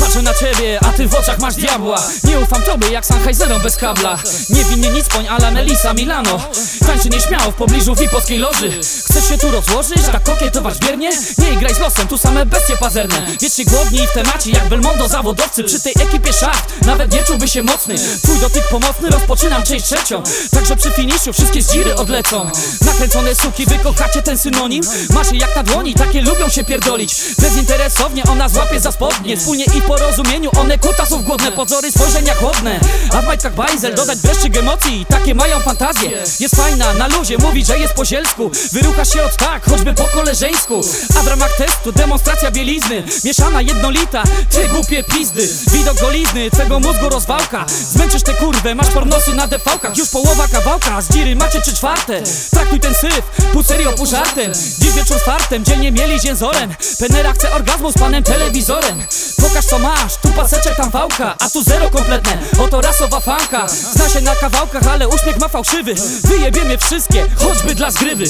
Patrzę na ciebie, ty w oczach masz diabła. Nie ufam tobie jak Sennheiserom bez kabla. Niewinnie nic poń, ala Melisa Milano. Tańczy nieśmiało w pobliżu VIP-owskiej loży. Chcesz się tu rozłożyć, tak kokietować biernie? Nie graj z losem, tu same bestie pazerne. Wiecznie głodni w temacie jak Belmondo zawodowcy Przy tej ekipie szach, nawet nie czułby się mocny. Twój dotyk pomocny, rozpoczynam część trzecią. Także przy finiszu wszystkie zdziry odlecą. Nakręcone suki, wy kochacie ten synonim? Masz je jak na dłoni, takie lubią się pierdolić. Bezinteresownie ona złapie za spodnie. Wspólnie i porozumieniu one kutasów głodne Pozory spojrzenia chłodne. A w majtkach bajzel dodać dreszczyk emocji. Takie mają fantazje. Jest fajna, na luzie, mówi, że jest po zielsku. Wyruchasz się od tak, choćby po koleżeńsku. A w ramach testu demonstracja bielizny. Mieszana jednolita, ty głupie pizdy. Widok golizny, twego mózgu rozwałka. Zmęczysz tę kurwę, masz pornosy na defałkach. Już połowa kawałka, z dziry macie trzy czwarte. Traktuj ten syf, serio, pół żartem. Dziś wieczór fartem, dzielnie mieli zięzorem Penera chce orgazmu z panem telewizorem. Pokaż co masz, tu paseczek, tam wałka A tu zero kompletne, oto rasowa fanka. Zna się na kawałkach, ale uśmiech ma fałszywy. Wyjebiemy wszystkie, choćby dla zgrywy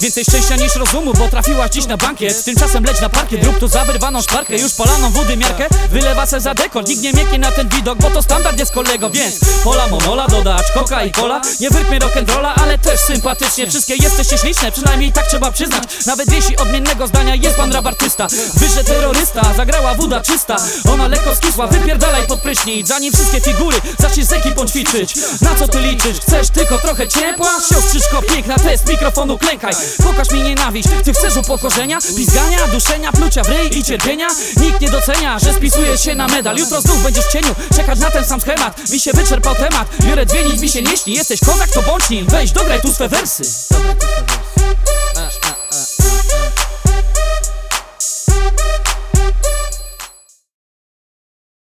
Więcej szczęścia niż rozumu, bo trafiłaś dziś na bankiet. Tymczasem leć na parkiet, rób tu zawyrwaną szparkę. Już polaną wody miarkę, wylewa se za dekor. Nikt nie mięknie na ten widok, bo to standard jest kolego Więc pola monola, dodać coca i cola Nie wyrpnie rock'n'rolla, ale też sympatycznie. Wszystkie jesteście śliczne, przynajmniej tak trzeba przyznać. Nawet jeśli odmiennego zdania jest pan rap artysta Wyże terrorysta, zagrała woda czysta. Ona lekko skisła, wypierdalaj pod prysznic. Zanim wszystkie figury zaczniesz z ekipą ćwiczyć. Na co ty liczysz? Chcesz tylko trochę ciepła? Siostrzyczko piękna, test mikrofonu klękaj Pokaż mi nienawiść, ty chcesz upokorzenia? Pizgania, duszenia, plucia w ryj i cierpienia? Nikt nie docenia, że spisujesz się na medal Jutro znów będziesz w cieniu, czekać na ten sam schemat Mi się wyczerpał temat, biorę dwie nic mi się nie śni Jesteś kozak, to bądź nim, weź Dograj tu swe wersy.